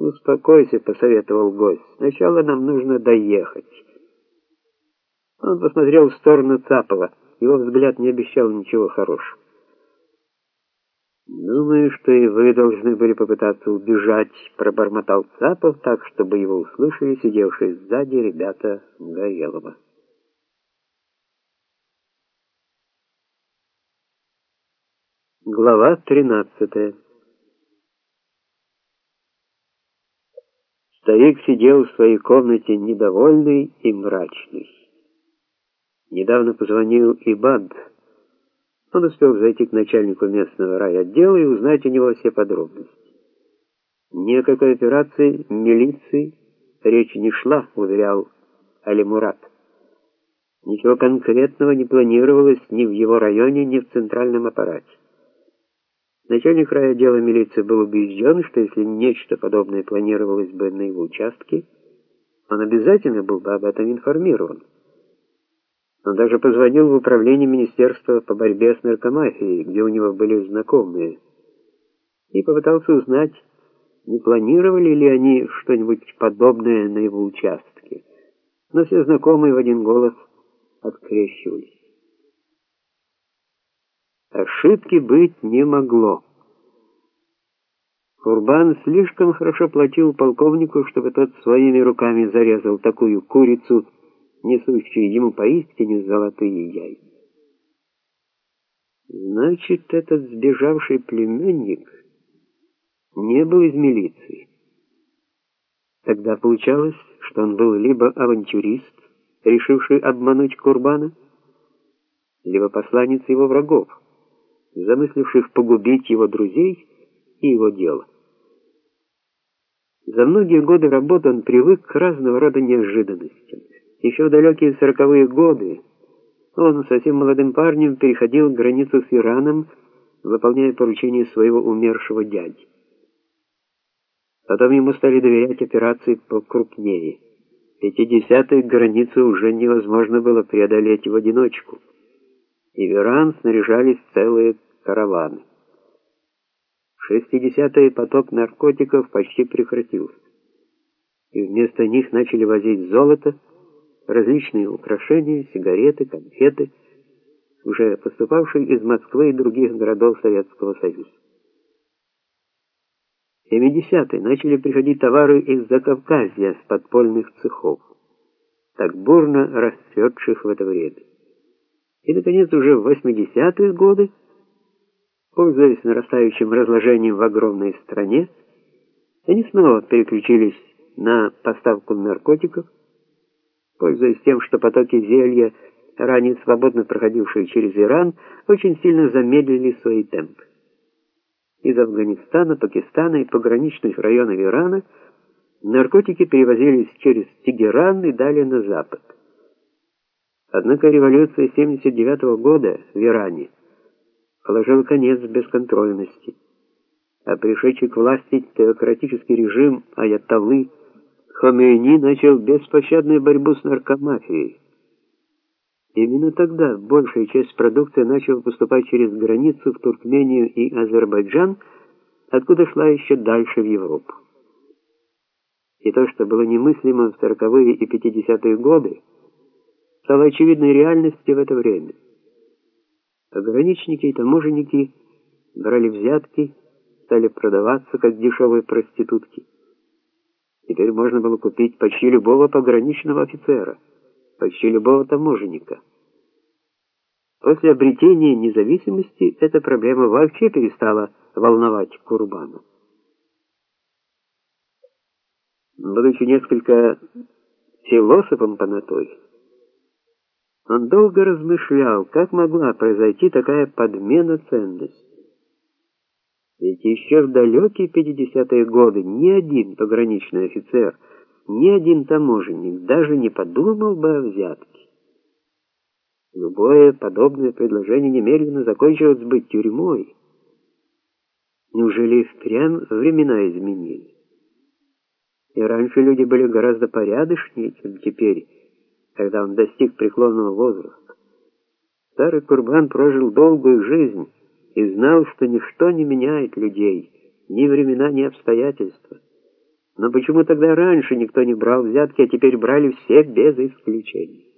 «Успокойся», — посоветовал гость. «Сначала нам нужно доехать». Он посмотрел в сторону Цапова. Его взгляд не обещал ничего хорошего. «Думаю, что и вы должны были попытаться убежать», — пробормотал Цапов так, чтобы его услышали сидевшие сзади ребята Горелого. Глава тринадцатая Старик сидел в своей комнате недовольный и мрачный. Недавно позвонил Ибад. Он успел зайти к начальнику местного райотдела и узнать у него все подробности. Ни о какой операции милиции речи не шла, уверял Али Мурат. Ничего конкретного не планировалось ни в его районе, ни в центральном аппарате. Начальник райотдела милиции был убежден, что если нечто подобное планировалось бы на его участке, он обязательно был бы об этом информирован. Он даже позвонил в управление Министерства по борьбе с наркомафией, где у него были знакомые, и попытался узнать, не планировали ли они что-нибудь подобное на его участке. Но все знакомые в один голос открещивались. Ошибки быть не могло. Курбан слишком хорошо платил полковнику, чтобы тот своими руками зарезал такую курицу, несущую ему поистине золотые яйца. Значит, этот сбежавший племянник не был из милиции. Тогда получалось, что он был либо авантюрист, решивший обмануть Курбана, либо посланец его врагов замысливших погубить его друзей и его дело. За многие годы работы он привык к разного рода неожиданностям. Еще в далекие сороковые годы он совсем молодым парнем переходил границу с Ираном, выполняя поручения своего умершего дяди. Потом ему стали доверять операции покрупнее. 50-х границу уже невозможно было преодолеть в одиночку и в Иран снаряжались целые караваны. В 60-е поток наркотиков почти прекратился, и вместо них начали возить золото, различные украшения, сигареты, конфеты, уже поступавшие из Москвы и других городов Советского Союза. В 70-е начали приходить товары из Закавказья с подпольных цехов, так бурно расцветших в это время. И, наконец, уже в 80-е годы, пользуясь нарастающим разложением в огромной стране, они снова переключились на поставку наркотиков, пользуясь тем, что потоки зелья, ранее свободно проходившие через Иран, очень сильно замедлили свои темпы. Из Афганистана, Пакистана и пограничных районов Ирана наркотики перевозились через Тегеран и далее на запад. Однако революция 79 -го года в Иране положила конец бесконтрольности, а пришедший к власти теократический режим Аятоллы Хомейни начал беспощадную борьбу с наркомафией. Именно тогда большая часть продукции начала поступать через границу в Туркмению и Азербайджан, откуда шла еще дальше в Европу. И то, что было немыслимо в 40-е и 50-е годы, стало очевидной реальностью в это время. Пограничники и таможенники брали взятки, стали продаваться как дешевые проститутки. Теперь можно было купить почти любого пограничного офицера, почти любого таможенника. После обретения независимости эта проблема вообще перестала волновать Курбана. Будучи несколько философом по натуре, он долго размышлял, как могла произойти такая подмена ценностей. Ведь еще в далекие 50-е годы ни один пограничный офицер, ни один таможенник даже не подумал бы о взятке. Любое подобное предложение немедленно закончилось бы тюрьмой. Неужели впрямь времена изменились? И раньше люди были гораздо порядочнее, чем теперь, когда он достиг преклонного возраста. Старый Курбан прожил долгую жизнь и знал, что ничто не меняет людей, ни времена, ни обстоятельства. Но почему тогда раньше никто не брал взятки, а теперь брали все без исключения?